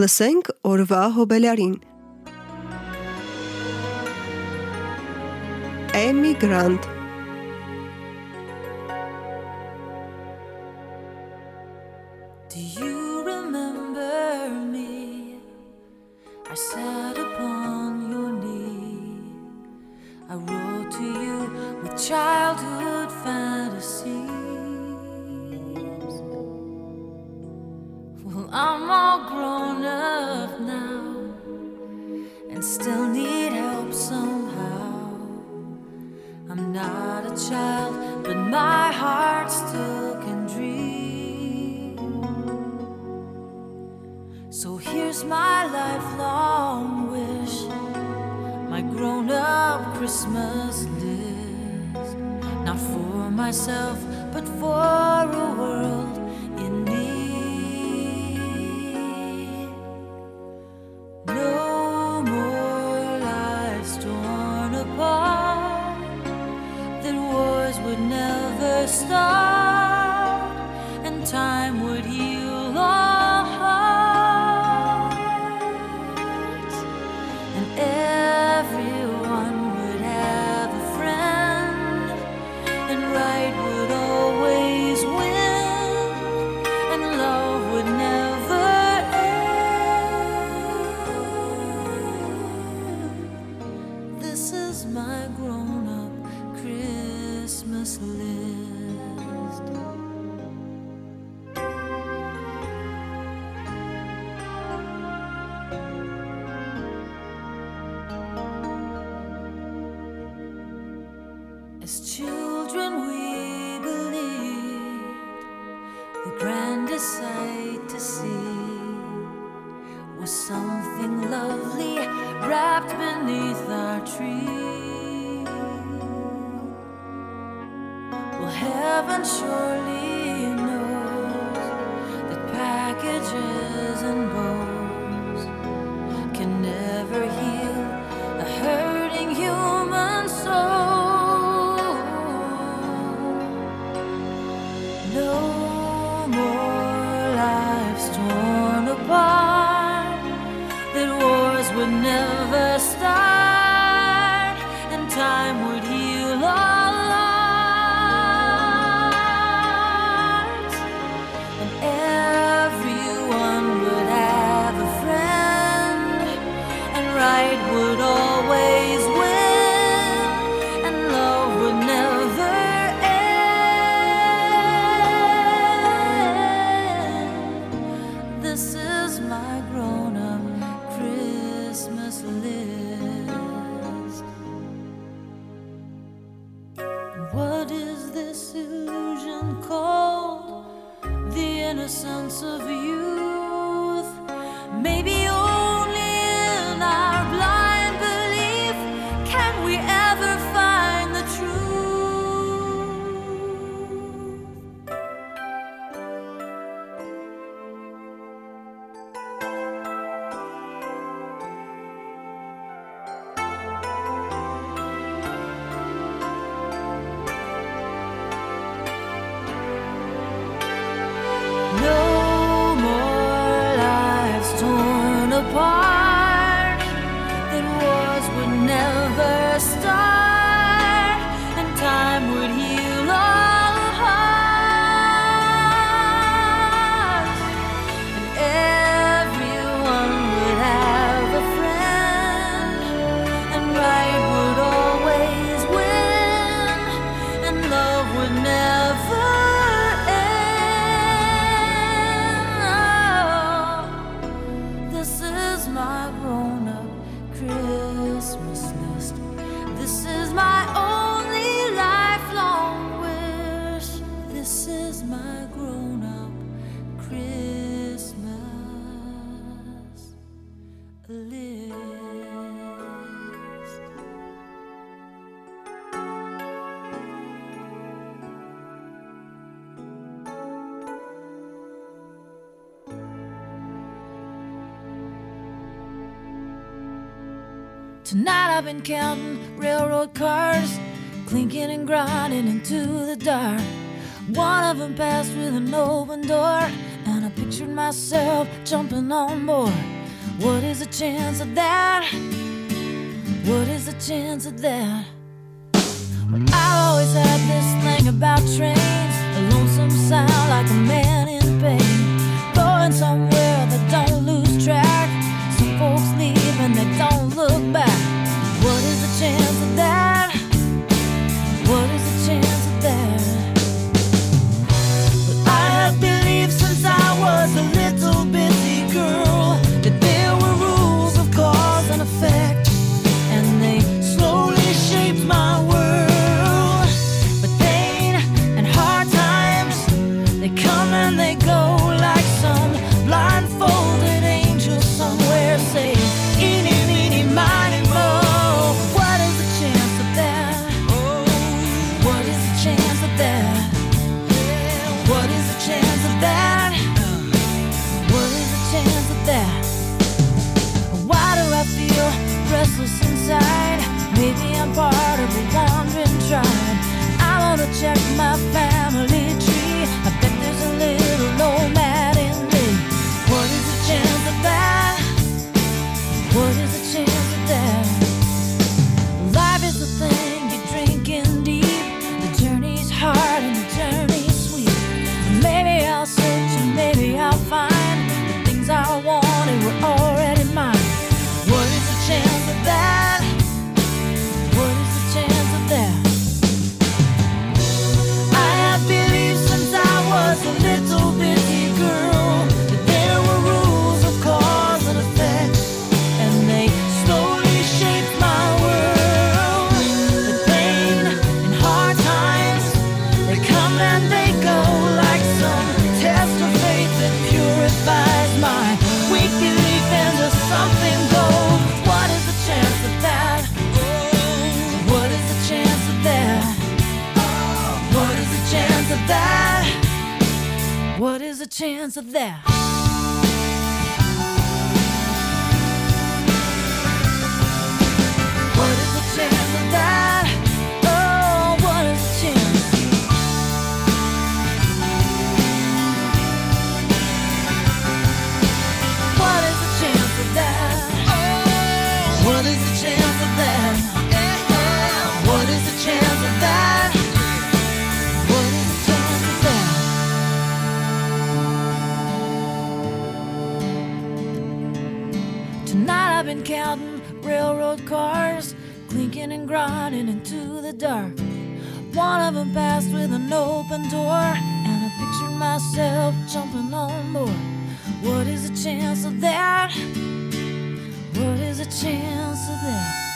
Լսենք օրվա հոբելարին։ Էմիգրանտ my grown up Christmas list. Not for myself, but for a world I've been counting railroad cars, clinking and grinding into the dark. One of them passed with an open door, and I pictured myself jumping on board. What is the chance of that? What is the chance of that? I always had this thing about trains, a lonesome sound like a man in pain, going somewhere. This is chance of that. Tonight I've been counting railroad cars, clinking and grinding into the dark. One of them passed with an open door, and I pictured myself jumping on board. What is the chance of that? What is the chance of that?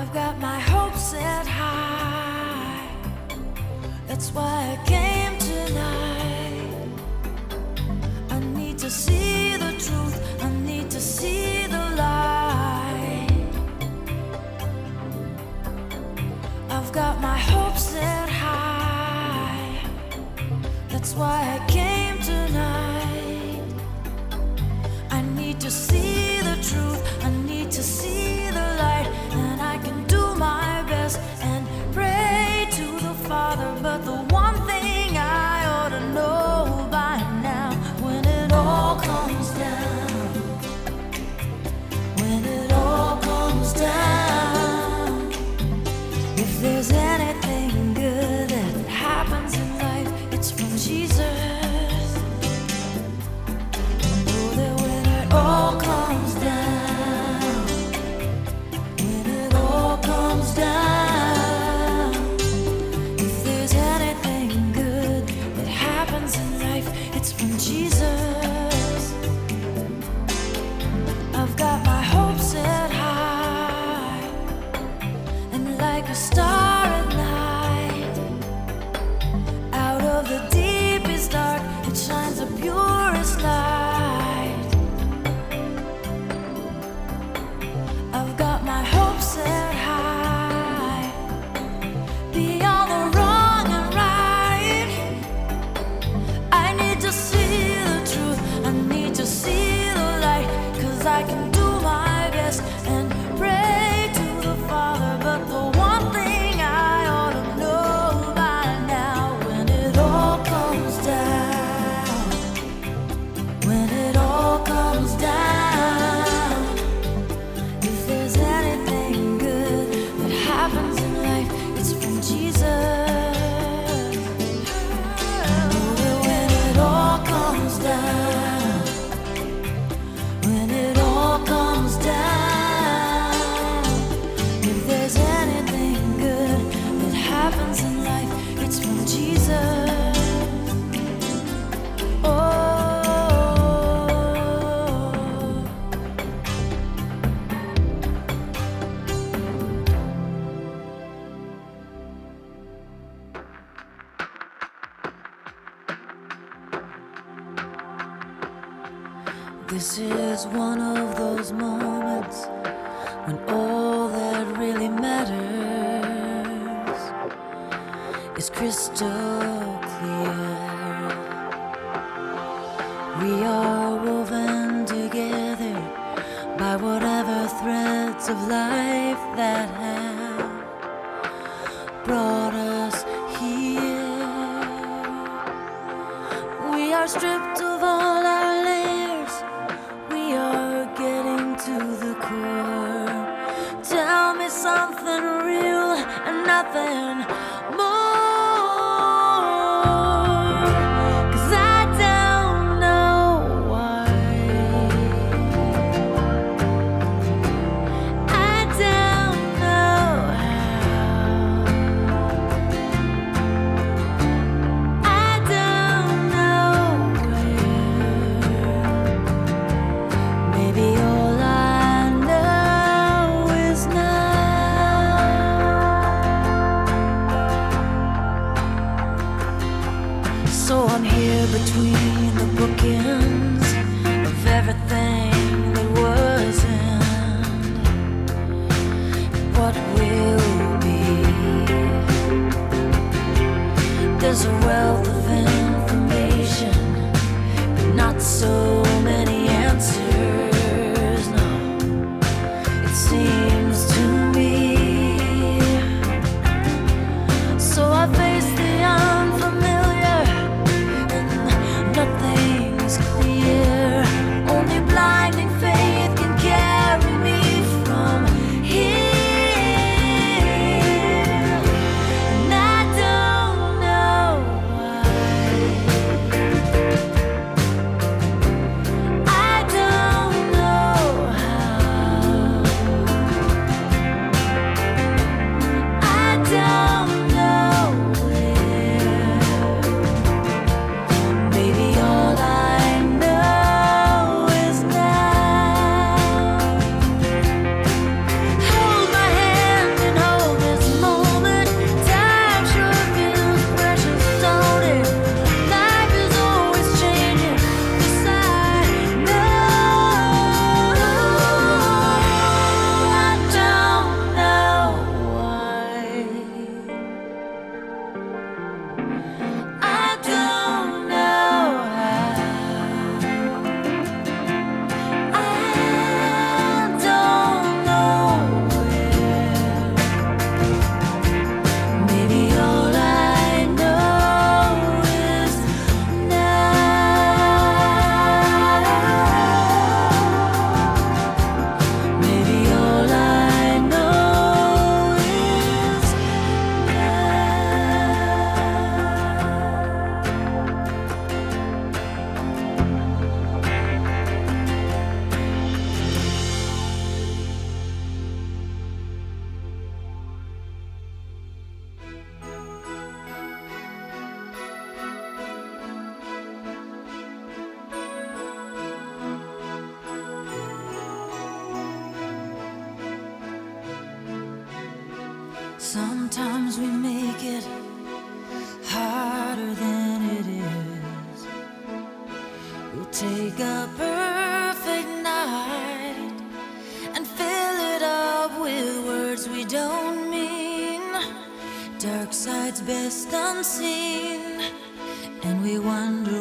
I've got my hopes set high. That's why I came tonight. I need to see the truth. I need to see the light. I've got my hopes set high. That's why I came tonight. I need to see the truth. I need to see. But the one thing I ought to know by now when it all comes down, when it all comes down, if there's anything good that happens in life, it's from Jesus. This is one of those moments when all that really matters is crystal clear. We are woven together by whatever threads of life that have brought us here. We are stripped. forever. Sometimes we make it harder than it is. We'll take a perfect night and fill it up with words we don't mean. Dark side's best unseen, and we wonder.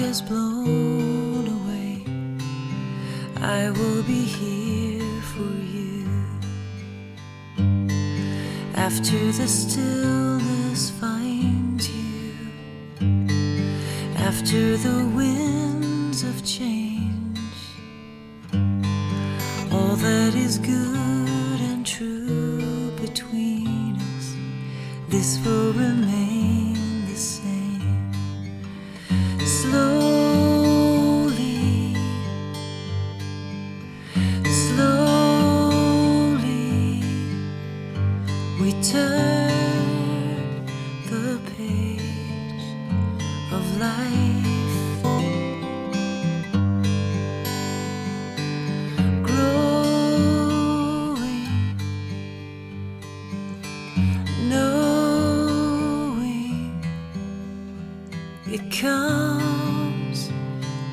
gets blown away, I will be here for you. After the stillness finds you, after the winds of change, all that is good and true between us, this will remain. comes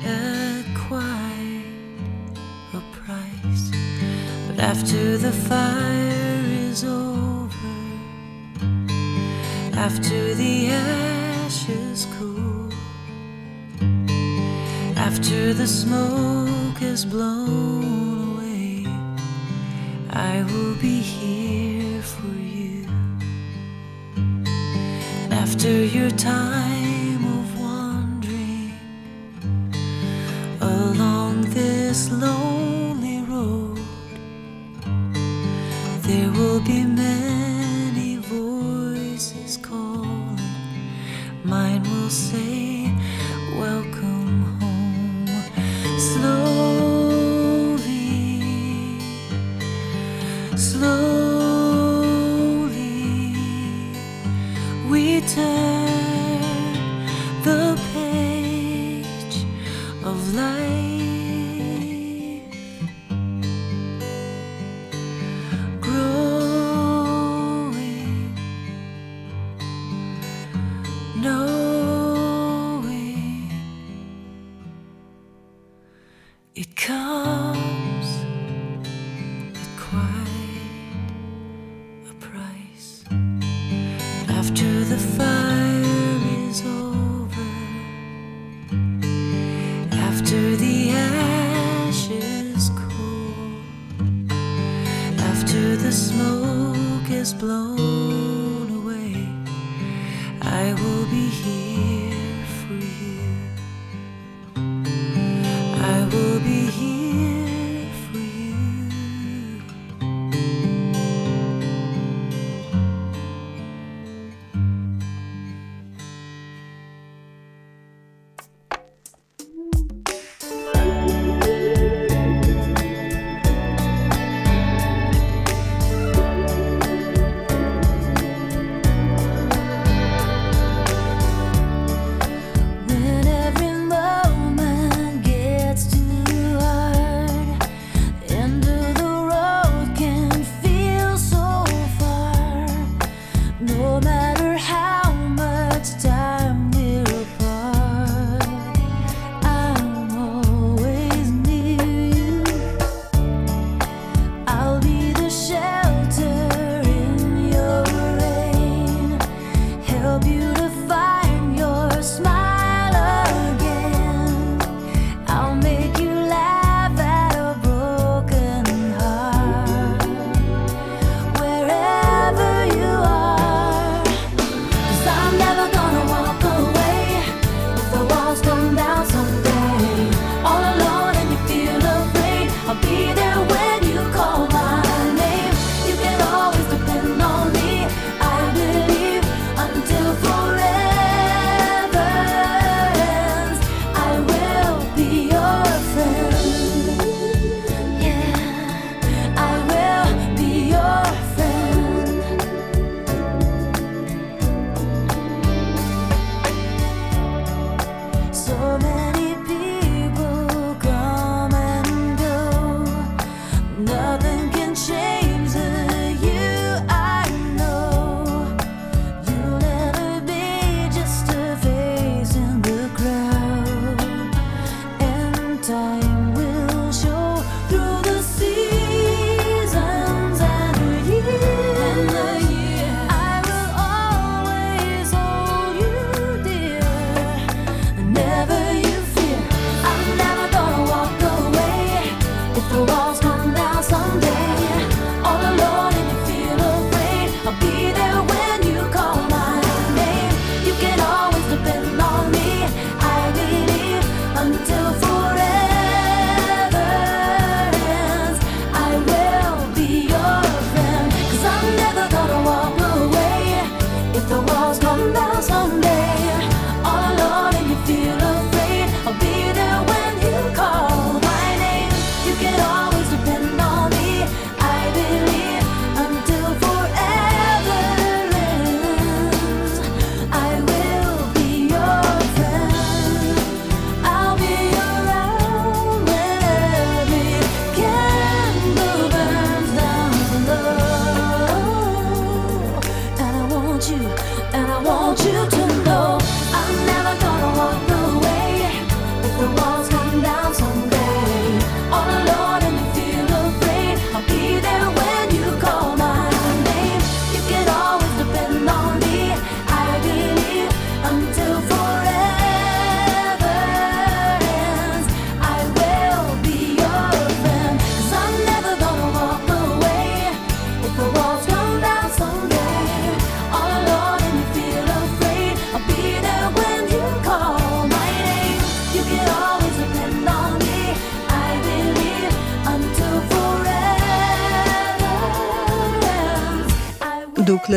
at quite a price. But after the fire is over, after the ashes cool, after the smoke is blown away, I will be here for you. And after your time After the smoke is blown away, I will be here.